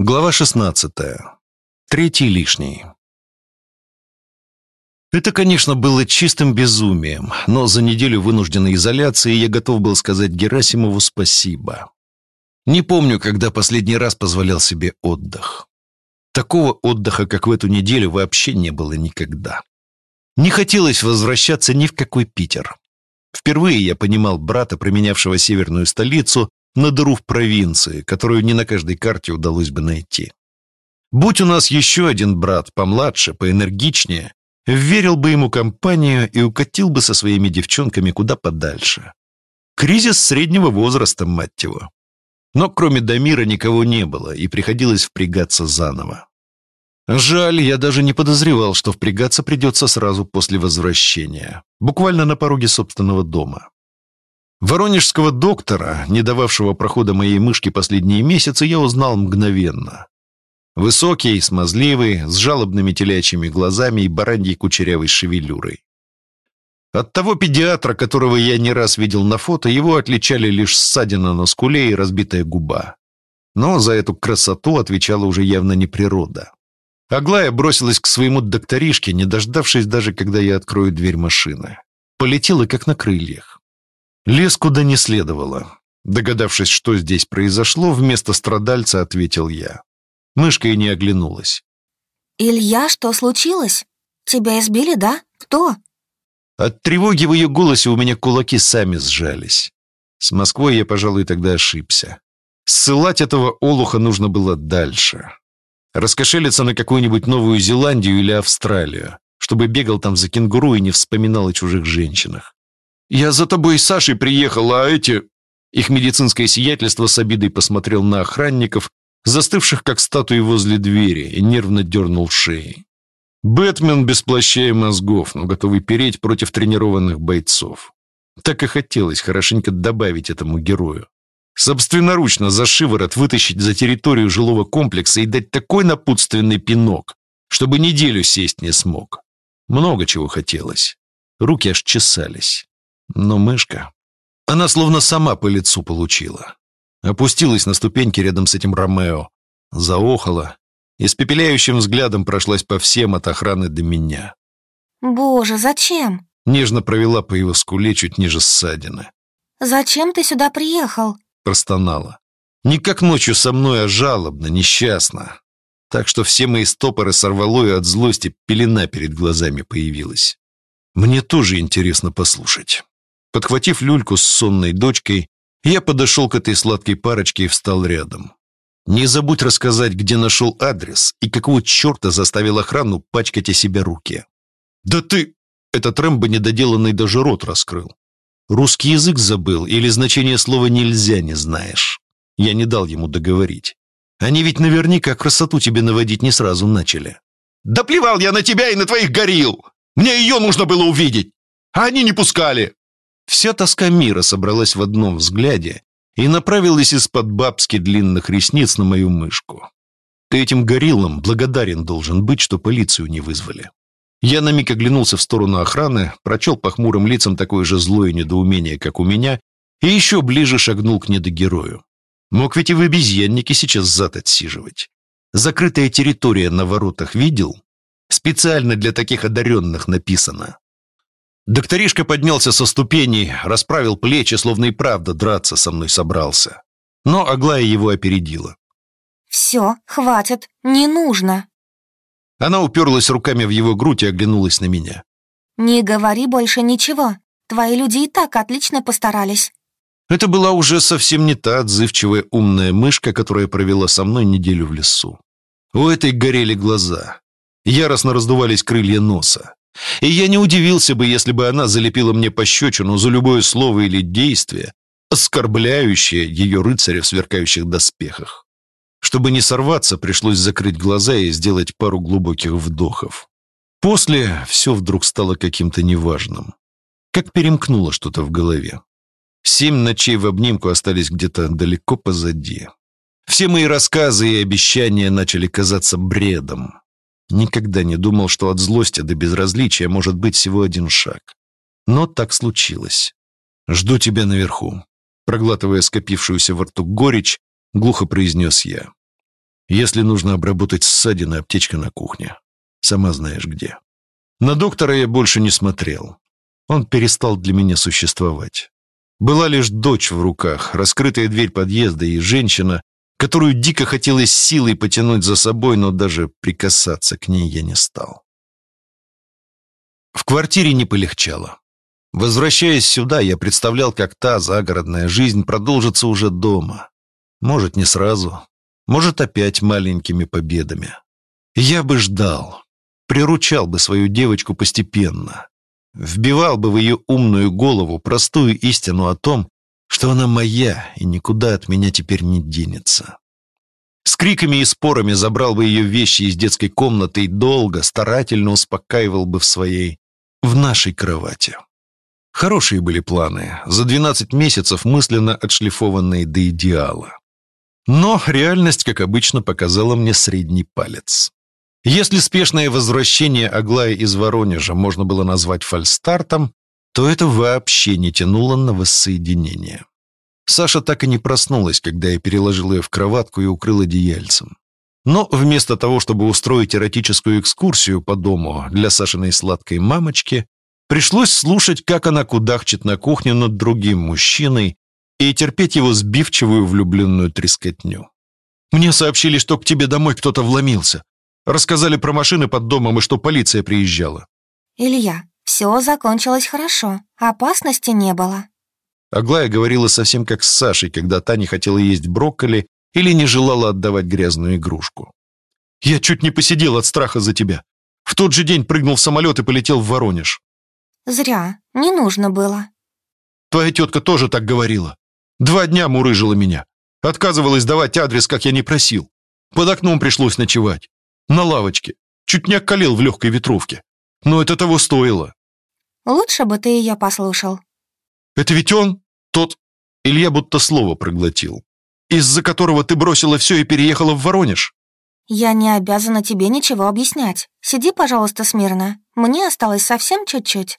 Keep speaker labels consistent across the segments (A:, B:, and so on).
A: Глава 16. Третий лишний. Это, конечно, было чистым безумием, но за неделю вынужденной изоляции я готов был сказать Герасимову спасибо. Не помню, когда последний раз позволял себе отдых. Такого отдыха, как в эту неделю, вообще не было никогда. Не хотелось возвращаться ни в какой Питер. Впервые я понимал брата, променявшего северную столицу на дыру в провинции, которую не на каждой карте удалось бы найти. Будь у нас еще один брат, помладше, поэнергичнее, верил бы ему компанию и укатил бы со своими девчонками куда подальше. Кризис среднего возраста, мать его. Но кроме Дамира никого не было, и приходилось впрягаться заново. Жаль, я даже не подозревал, что впрягаться придется сразу после возвращения, буквально на пороге собственного дома. Воронежского доктора, не дававшего прохода моей мышке последние месяцы, я узнал мгновенно. Высокий, смазливый, с жалобными телячьими глазами и бараньей кучерявой шевелюрой. От того педиатра, которого я не раз видел на фото, его отличали лишь ссадина на скуле и разбитая губа. Но за эту красоту отвечала уже явно не природа. Аглая бросилась к своему докторишке, не дождавшись даже, когда я открою дверь машины. Полетела, как на крыльях. Лез куда не следовало. Догадавшись, что здесь произошло, вместо страдальца ответил я. Мышка и не оглянулась.
B: «Илья, что случилось? Тебя избили, да? Кто?»
A: От тревоги в ее голосе у меня кулаки сами сжались. С Москвой я, пожалуй, тогда ошибся. Ссылать этого олуха нужно было дальше. Раскошелиться на какую-нибудь Новую Зеландию или Австралию, чтобы бегал там за кенгуру и не вспоминал о чужих женщинах. «Я за тобой с Сашей приехал, а эти...» Их медицинское сиятельство с обидой посмотрел на охранников, застывших как статуи возле двери, и нервно дернул шеи. Бэтмен без плаща и мозгов, но готовый переть против тренированных бойцов. Так и хотелось хорошенько добавить этому герою. Собственноручно за шиворот вытащить за территорию жилого комплекса и дать такой напутственный пинок, чтобы неделю сесть не смог. Много чего хотелось. Руки аж чесались. Но мышка... Она словно сама по лицу получила. Опустилась на ступеньки рядом с этим Ромео, заохала и с пепеляющим взглядом прошлась по всем от охраны до меня.
B: «Боже, зачем?»
A: Нежно провела по его скуле чуть ниже ссадины.
B: «Зачем ты сюда приехал?»
A: Простонала. Не как ночью со мной, а жалобно, несчастно. Так что все мои стопоры сорвало, и от злости пелена перед глазами появилась. Мне тоже интересно послушать. Подхватив люльку с сонной дочкой, я подошел к этой сладкой парочке и встал рядом. Не забудь рассказать, где нашел адрес и какого черта заставил охрану пачкать о себя руки. «Да ты...» Этот Рэмбо недоделанный даже рот раскрыл. Русский язык забыл или значение слова «нельзя» не знаешь. Я не дал ему договорить. Они ведь наверняка красоту тебе наводить не сразу начали. «Да плевал я на тебя и на твоих горил! Мне ее нужно было увидеть! А они не пускали!» Вся тоска мира собралась в одном взгляде и направилась из-под бабски длинных ресниц на мою мышку. Ты этим гориллам благодарен должен быть, что полицию не вызвали. Я на миг оглянулся в сторону охраны, прочел по хмурым лицам такое же злое недоумение, как у меня, и еще ближе шагнул к недогерою. Мог ведь и в обезьяннике сейчас зад отсиживать. Закрытая территория на воротах видел? Специально для таких одаренных написано. Докторишка поднялся со ступеней, расправил плечи, словно и правда драться со мной собрался. Но Аглая его опередила.
B: «Все, хватит, не нужно».
A: Она уперлась руками в его грудь и оглянулась на меня.
B: «Не говори больше ничего. Твои люди и так отлично постарались».
A: Это была уже совсем не та отзывчивая умная мышка, которая провела со мной неделю в лесу. У этой горели глаза. Яростно раздувались крылья носа. И я не удивился бы, если бы она залепила мне пощечину за любое слово или действие, оскорбляющее ее рыцаря в сверкающих доспехах. Чтобы не сорваться, пришлось закрыть глаза и сделать пару глубоких вдохов. После все вдруг стало каким-то неважным. Как перемкнуло что-то в голове. Семь ночей в обнимку остались где-то далеко позади. Все мои рассказы и обещания начали казаться бредом. Никогда не думал, что от злости до безразличия может быть всего один шаг. Но так случилось. «Жду тебя наверху», — проглатывая скопившуюся во рту горечь, глухо произнес я. Если нужно обработать ссадины, аптечка на кухне. Сама знаешь где. На доктора я больше не смотрел. Он перестал для меня существовать. Была лишь дочь в руках, раскрытая дверь подъезда и женщина, которую дико хотелось силой потянуть за собой, но даже прикасаться к ней я не стал. В квартире не полегчало. Возвращаясь сюда, я представлял, как та загородная жизнь продолжится уже дома. Может, не сразу, может, опять маленькими победами. Я бы ждал, приручал бы свою девочку постепенно, вбивал бы в ее умную голову простую истину о том, что она моя и никуда от меня теперь не денется. С криками и спорами забрал бы ее вещи из детской комнаты и долго, старательно успокаивал бы в своей, в нашей кровати. Хорошие были планы, за 12 месяцев мысленно отшлифованные до идеала. Но реальность, как обычно, показала мне средний палец. Если спешное возвращение Аглаи из Воронежа можно было назвать фальстартом, то это вообще не тянуло на воссоединение. Саша так и не проснулась, когда я переложил ее в кроватку и укрыл одеяльцем. Но вместо того, чтобы устроить эротическую экскурсию по дому для Сашиной сладкой мамочки, пришлось слушать, как она кудахчет на кухне над другим мужчиной, и терпеть его сбивчивую влюбленную трескотню. «Мне сообщили, что к тебе домой кто-то вломился. Рассказали про машины под домом и что полиция приезжала».
B: «Илья, все закончилось хорошо, опасности не было».
A: Аглая говорила совсем как с Сашей, когда та не хотела есть брокколи или не желала отдавать грязную игрушку. «Я чуть не посидел от страха за тебя. В тот же день прыгнул в самолет и полетел в Воронеж».
B: «Зря, не нужно было».
A: «Твоя тетка тоже так говорила. Два дня мурыжила меня. Отказывалась давать адрес, как я не просил. Под окном пришлось ночевать. На лавочке. Чуть не околел в легкой ветровке. Но это того стоило.
B: Лучше бы ты ее послушал.
A: Это ведь он, тот... Илья будто слово проглотил. Из-за которого ты бросила все и переехала в Воронеж.
B: Я не обязана тебе ничего объяснять. Сиди, пожалуйста, смирно. Мне осталось совсем чуть-чуть.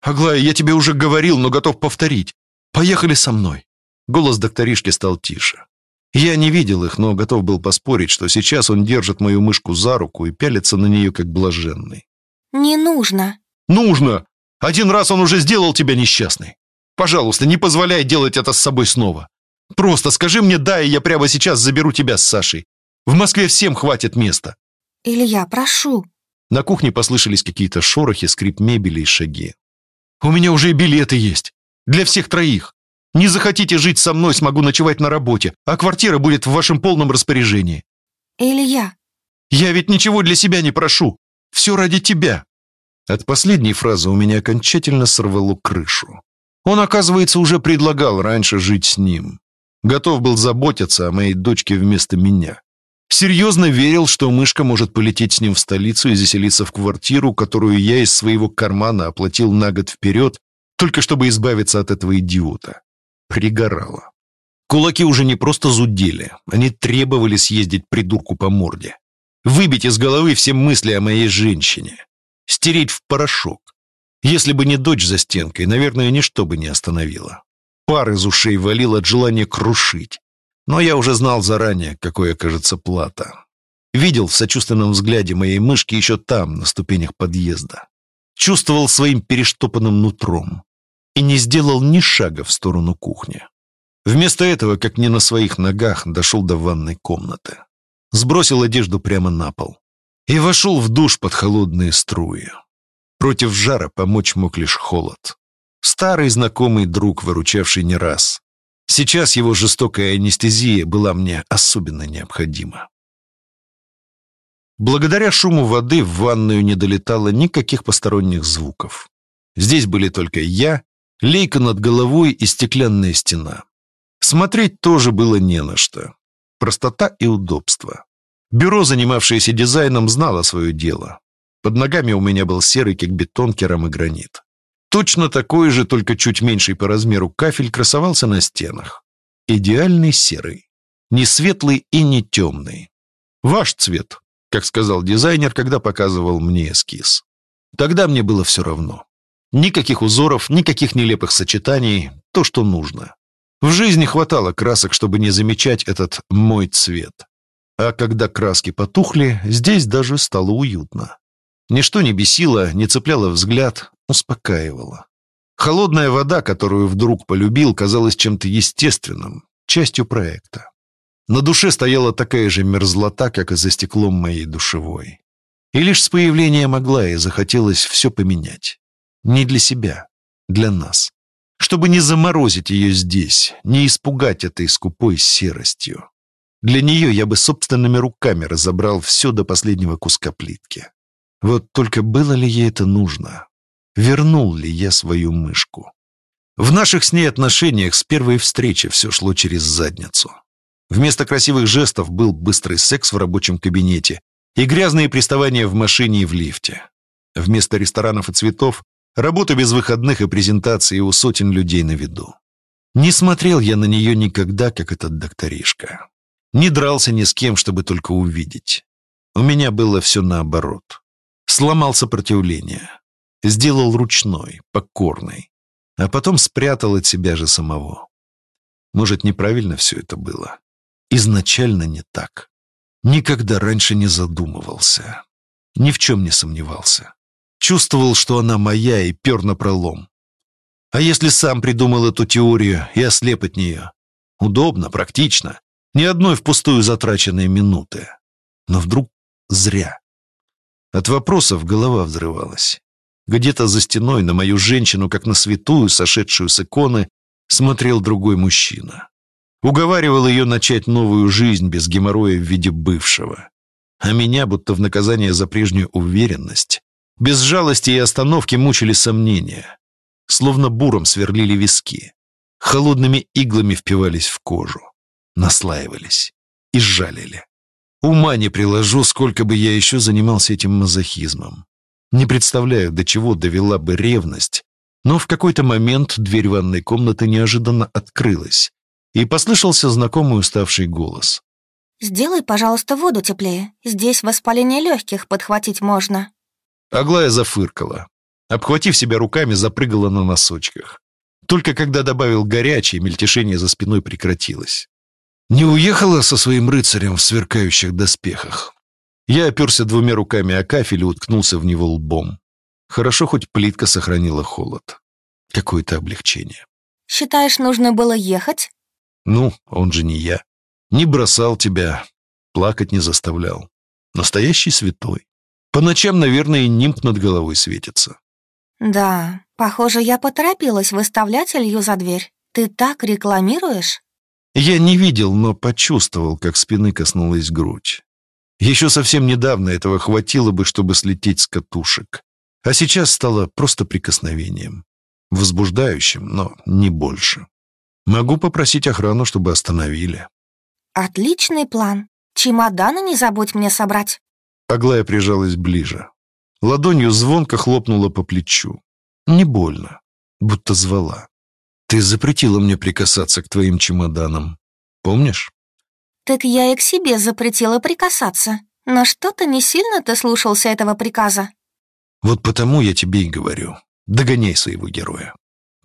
A: Аглая, я тебе уже говорил, но готов повторить. Поехали со мной. Голос докторишки стал тише. Я не видел их, но готов был поспорить, что сейчас он держит мою мышку за руку и пялится на нее как блаженный.
B: «Не нужно».
A: «Нужно! Один раз он уже сделал тебя несчастной. Пожалуйста, не позволяй делать это с собой снова. Просто скажи мне «да», и я прямо сейчас заберу тебя с Сашей. В Москве всем хватит места».
B: «Илья, прошу».
A: На кухне послышались какие-то шорохи, скрип мебели и шаги. «У меня уже и билеты есть. Для всех троих. Не захотите жить со мной, смогу ночевать на работе, а квартира будет в вашем полном распоряжении».
B: «Илья».
A: «Я ведь ничего для себя не прошу. Все ради тебя». От последней фразы у меня окончательно сорвало крышу. Он, оказывается, уже предлагал раньше жить с ним. Готов был заботиться о моей дочке вместо меня. Серьезно верил, что мышка может полететь с ним в столицу и заселиться в квартиру, которую я из своего кармана оплатил на год вперед, только чтобы избавиться от этого идиота пригорало. Кулаки уже не просто зудели, они требовали съездить придурку по морде. Выбить из головы все мысли о моей женщине. Стереть в порошок. Если бы не дочь за стенкой, наверное, ничто бы не остановило. Пар из ушей валил от желания крушить. Но я уже знал заранее, какой окажется плата. Видел в сочувственном взгляде моей мышки еще там, на ступенях подъезда. Чувствовал своим перештопанным нутром и не сделал ни шага в сторону кухни. Вместо этого, как не на своих ногах, дошел до ванной комнаты. Сбросил одежду прямо на пол. И вошел в душ под холодные струи. Против жара помочь мог лишь холод. Старый знакомый друг, выручавший не раз. Сейчас его жестокая анестезия была мне особенно необходима. Благодаря шуму воды в ванную не долетало никаких посторонних звуков. Здесь были только я Лейка над головой и стеклянная стена. Смотреть тоже было не на что. Простота и удобство. Бюро, занимавшееся дизайном, знало свое дело. Под ногами у меня был серый, как бетон, керамогранит. Точно такой же, только чуть меньший по размеру кафель красовался на стенах. Идеальный серый. Не светлый и не темный. Ваш цвет, как сказал дизайнер, когда показывал мне эскиз. Тогда мне было все равно. Никаких узоров, никаких нелепых сочетаний, то, что нужно. В жизни хватало красок, чтобы не замечать этот мой цвет. А когда краски потухли, здесь даже стало уютно. Ничто не бесило, не цепляло взгляд, успокаивало. Холодная вода, которую вдруг полюбил, казалась чем-то естественным, частью проекта. На душе стояла такая же мерзлота, как и за стеклом моей душевой. И лишь с появлением Аглаи захотелось все поменять. Не для себя, для нас. Чтобы не заморозить ее здесь, не испугать этой скупой серостью. Для нее я бы собственными руками разобрал все до последнего куска плитки. Вот только было ли ей это нужно? Вернул ли я свою мышку? В наших с ней отношениях с первой встречи все шло через задницу. Вместо красивых жестов был быстрый секс в рабочем кабинете и грязные приставания в машине и в лифте. Вместо ресторанов и цветов — работа без выходных и презентации у сотен людей на виду. Не смотрел я на нее никогда, как этот докторишка. Не дрался ни с кем, чтобы только увидеть. У меня было все наоборот. Сломал сопротивление. Сделал ручной, покорный. А потом спрятал от себя же самого. Может, неправильно все это было? Изначально не так. Никогда раньше не задумывался. Ни в чем не сомневался. Чувствовал, что она моя, и пер на пролом. А если сам придумал эту теорию и ослеп от нее? Удобно, практично. Ни одной впустую затраченной минуты. Но вдруг зря. От вопросов голова взрывалась. Где-то за стеной на мою женщину, как на святую, сошедшую с иконы, смотрел другой мужчина. Уговаривал ее начать новую жизнь без геморроя в виде бывшего. А меня, будто в наказание за прежнюю уверенность, без жалости и остановки мучили сомнения. Словно буром сверлили виски. Холодными иглами впивались в кожу. Наслаивались. И жалили. Ума не приложу, сколько бы я еще занимался этим мазохизмом. Не представляю, до чего довела бы ревность, но в какой-то момент дверь ванной комнаты неожиданно открылась, и послышался знакомый уставший голос.
B: «Сделай, пожалуйста, воду теплее. Здесь воспаление легких подхватить можно».
A: Аглая зафыркала. Обхватив себя руками, запрыгала на носочках. Только когда добавил горячее, мельтешение за спиной прекратилось. Не уехала со своим рыцарем в сверкающих доспехах. Я оперся двумя руками о кафель и уткнулся в него лбом. Хорошо, хоть плитка сохранила холод. Какое-то облегчение.
B: «Считаешь, нужно было ехать?»
A: Ну, он же не я. Не бросал тебя, плакать не заставлял. Настоящий святой. По ночам, наверное, и нимб над головой светится.
B: Да, похоже, я поторопилась выставлять Илью за дверь. Ты так рекламируешь?
A: Я не видел, но почувствовал, как спины коснулась грудь. Еще совсем недавно этого хватило бы, чтобы слететь с катушек. А сейчас стало просто прикосновением. Возбуждающим, но не больше. Могу попросить охрану, чтобы остановили.
B: Отличный план. Чемоданы не забудь мне собрать.
A: Аглая прижалась ближе. Ладонью звонко хлопнула по плечу. Не больно, будто звала. Ты запретила мне прикасаться к твоим чемоданам. Помнишь?
B: Так я и к себе запретила прикасаться. Но что-то не сильно ты слушался этого приказа.
A: Вот потому я тебе и говорю. Догоняй своего героя.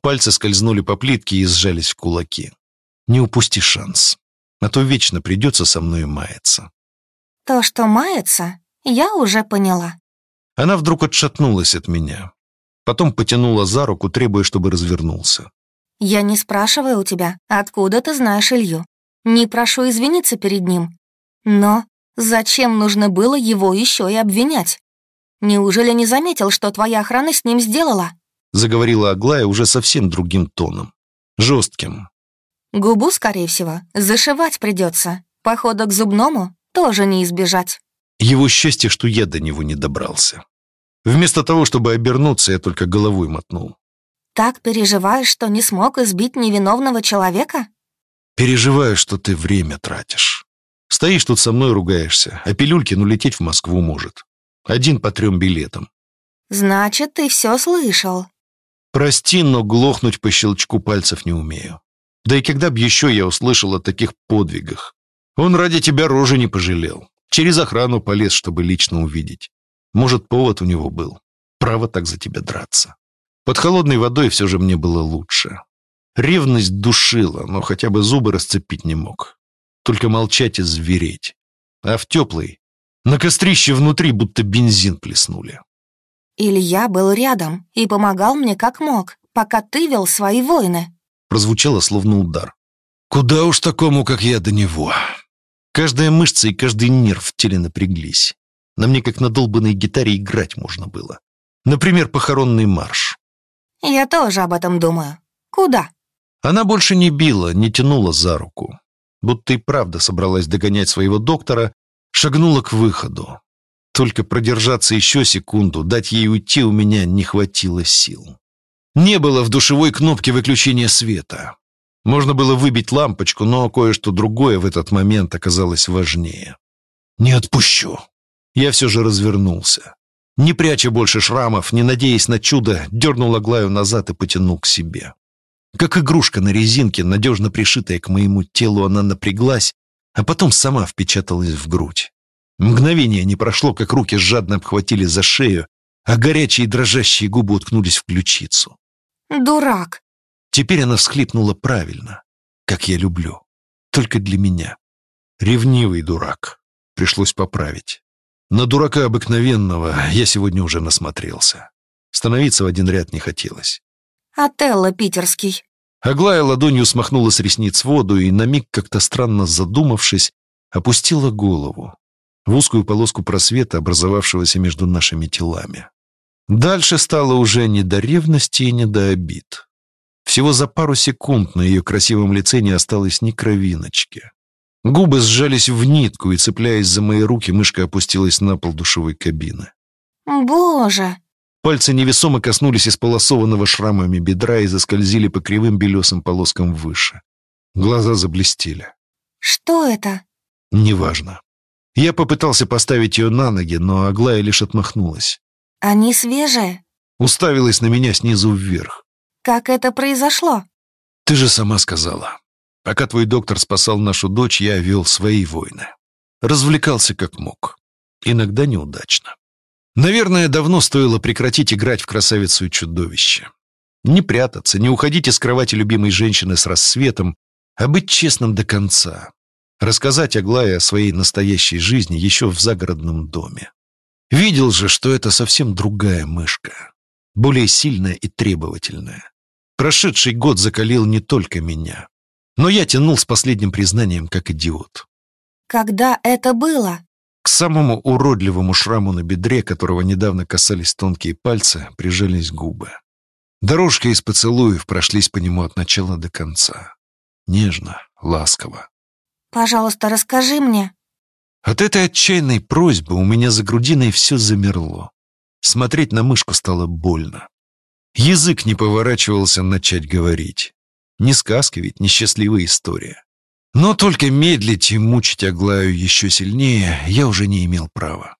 A: Пальцы скользнули по плитке и сжались в кулаки. Не упусти шанс, а то вечно придется со мной маяться.
B: То, что мается, я уже поняла.
A: Она вдруг отшатнулась от меня. Потом потянула за руку, требуя, чтобы развернулся.
B: Я не спрашиваю у тебя, откуда ты знаешь Илью. Не прошу извиниться перед ним. Но зачем нужно было его еще и обвинять? Неужели не заметил, что твоя охрана с ним сделала?
A: заговорила Аглая уже совсем другим тоном. Жестким.
B: Губу, скорее всего, зашивать придется. Похода к зубному тоже не избежать.
A: Его счастье, что я до него не добрался. Вместо того, чтобы обернуться, я только головой мотнул.
B: Так переживаешь, что не смог избить невиновного человека?
A: Переживаю, что ты время тратишь. Стоишь тут со мной ругаешься, а Пилюлькин улететь в Москву может. Один по трем билетам.
B: Значит, ты все слышал.
A: Прости, но глохнуть по щелчку пальцев не умею. Да и когда б еще я услышал о таких подвигах? Он ради тебя рожи не пожалел. Через охрану полез, чтобы лично увидеть. Может, повод у него был. Право так за тебя драться. Под холодной водой все же мне было лучше. Ревность душила, но хотя бы зубы расцепить не мог. Только молчать и звереть. а в теплый на кострище внутри будто бензин плеснули.
B: Илья был рядом и помогал мне как мог, пока ты вел свои войны.
A: Прозвучало словно удар. Куда уж такому, как я, до него. Каждая мышца и каждый нерв в теле напряглись. На мне, как на долбанной гитаре, играть можно было. Например, похоронный марш.
B: Я тоже об этом думаю. Куда?
A: Она больше не била, не тянула за руку. Будто и правда собралась догонять своего доктора, шагнула к выходу. Только продержаться еще секунду, дать ей уйти у меня не хватило сил. Не было в душевой кнопке выключения света. Можно было выбить лампочку, но кое-что другое в этот момент оказалось важнее. «Не отпущу!» Я все же развернулся. Не пряча больше шрамов, не надеясь на чудо, дернул Аглаю назад и потянул к себе. Как игрушка на резинке, надежно пришитая к моему телу, она напряглась, а потом сама впечаталась в грудь. Мгновение не прошло, как руки жадно обхватили за шею, а горячие дрожащие губы уткнулись в ключицу.
B: «Дурак!»
A: Теперь она всхлипнула правильно, как я люблю. Только для меня. Ревнивый дурак. Пришлось поправить. На дурака обыкновенного я сегодня уже насмотрелся. Становиться в один ряд не хотелось.
B: «Отелло питерский».
A: Аглая ладонью смахнула с ресниц воду и, на миг как-то странно задумавшись, опустила голову в узкую полоску просвета, образовавшегося между нашими телами. Дальше стало уже не до ревности и не до обид. Всего за пару секунд на ее красивом лице не осталось ни кровиночки. Губы сжались в нитку, и, цепляясь за мои руки, мышка опустилась на пол душевой кабины.
B: «Боже!»
A: Пальцы невесомо коснулись исполосованного шрамами бедра и заскользили по кривым белесым полоскам выше. Глаза заблестели.
B: «Что это?»
A: «Неважно. Я попытался поставить ее на ноги, но Аглая лишь отмахнулась.
B: «Они свежие?»
A: Уставилась на меня снизу вверх.
B: «Как это произошло?»
A: «Ты же сама сказала. Пока твой доктор спасал нашу дочь, я вел свои войны. Развлекался как мог. Иногда неудачно. Наверное, давно стоило прекратить играть в красавицу и чудовище. Не прятаться, не уходить из кровати любимой женщины с рассветом, а быть честным до конца, рассказать Аглае о своей настоящей жизни еще в загородном доме. Видел же, что это совсем другая мышка, более сильная и требовательная. Прошедший год закалил не только меня, но я тянул с последним признанием как идиот.
B: «Когда это было?»
A: К самому уродливому шраму на бедре, которого недавно касались тонкие пальцы, прижались губы. Дорожка из поцелуев прошлись по нему от начала до конца. Нежно, ласково.
B: Пожалуйста, расскажи мне».
A: От этой отчаянной просьбы у меня за грудиной все замерло. Смотреть на мышку стало больно. Язык не поворачивался начать говорить. Не сказка ведь, не счастливая история. Но только медлить и мучить Аглаю еще сильнее я уже не имел права.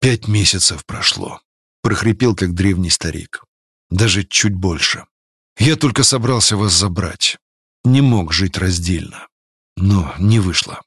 A: Пять месяцев прошло. Прохрипел, как древний старик. Даже чуть больше. Я только собрался вас забрать. Не мог жить раздельно. Но не вышло.